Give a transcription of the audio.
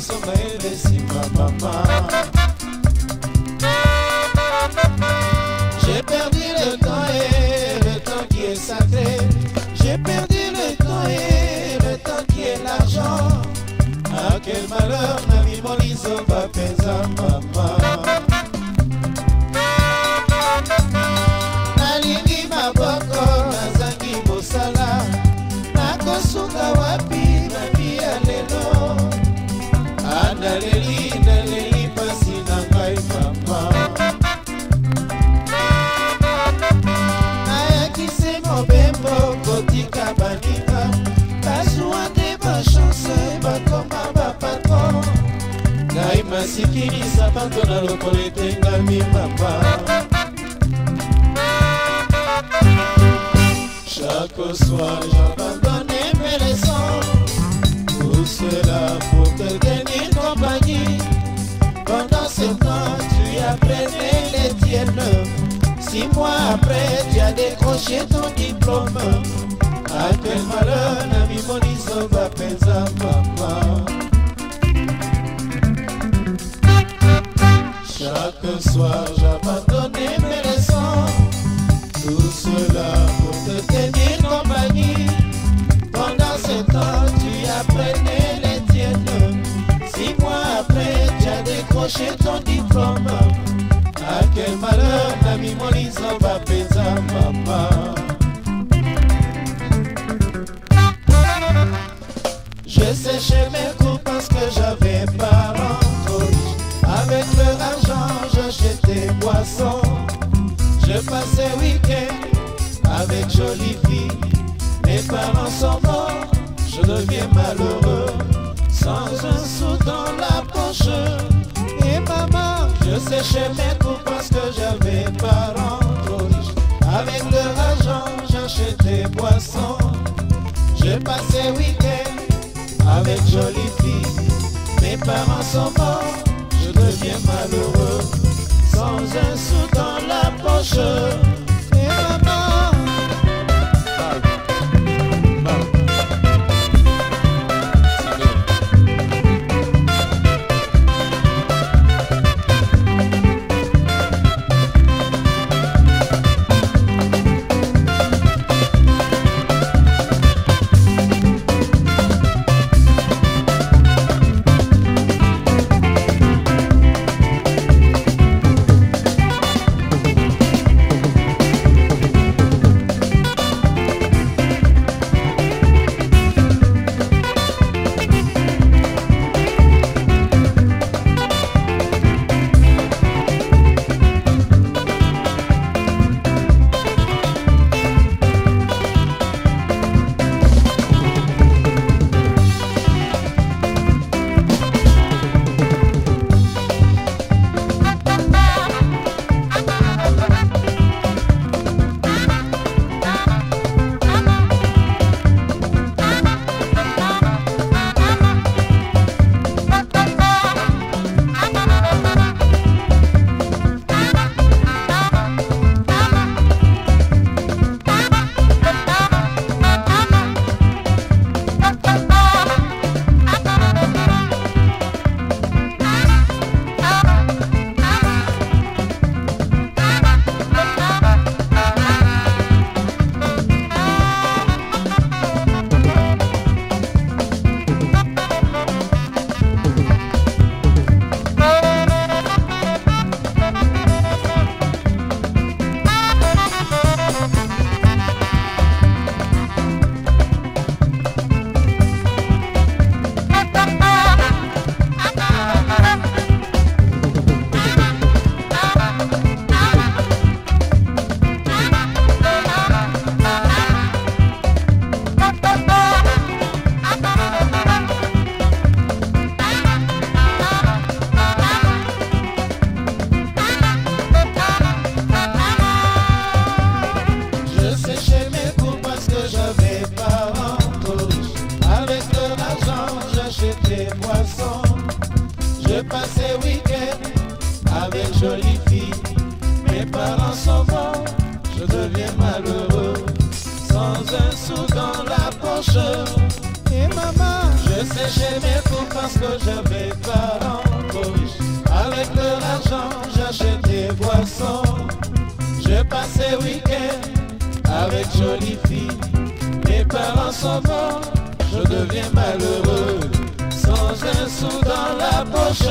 songa elesima mama J'ai perdu le temps et le temps qui est sacré. J'ai perdu le temps et le temps qui est l'argent. Ah quel malheur nami moliso bapenza mama masikini sapato na lokolo etengami mama Chaque soir j'abandonne mes leçons Tout cela pour te tenir compagnie. Pendant ce temps tu apprenais les tiennes. Six mois après tu as décroché ton diplôme. À quel malheur nami moniso bapenza mama Chaque soir j'abandonnais mes leçons Tout cela pour te tenir compagnie. Pendant ce temps tu apprenais les tiennes. Six mois après tu as décroché ton diplôme. À quel malheur nami moliso bapenza mama Je séchais mes cours parce que j'avais pas Je passais week-end avec jolie fille. Mes parents sont morts, je deviens malheureux. Sans un sou dans la poche. Et maman, je séchais mes cours parce que j'avais parents trop riches. Avec leur argent, j'achetais boissons. Je passais week-end avec jolie fille. Mes parents sont morts, je deviens malheureux. Sans un sou dans la poche. Et Et maman, je séché mes cours parce que j'avais parents trop riches. Avec leur argent, j'achète des boissons. Je passe les week-ends avec jolies filles. Mes parents sont morts, je deviens malheureux. Sans un sou dans la poche.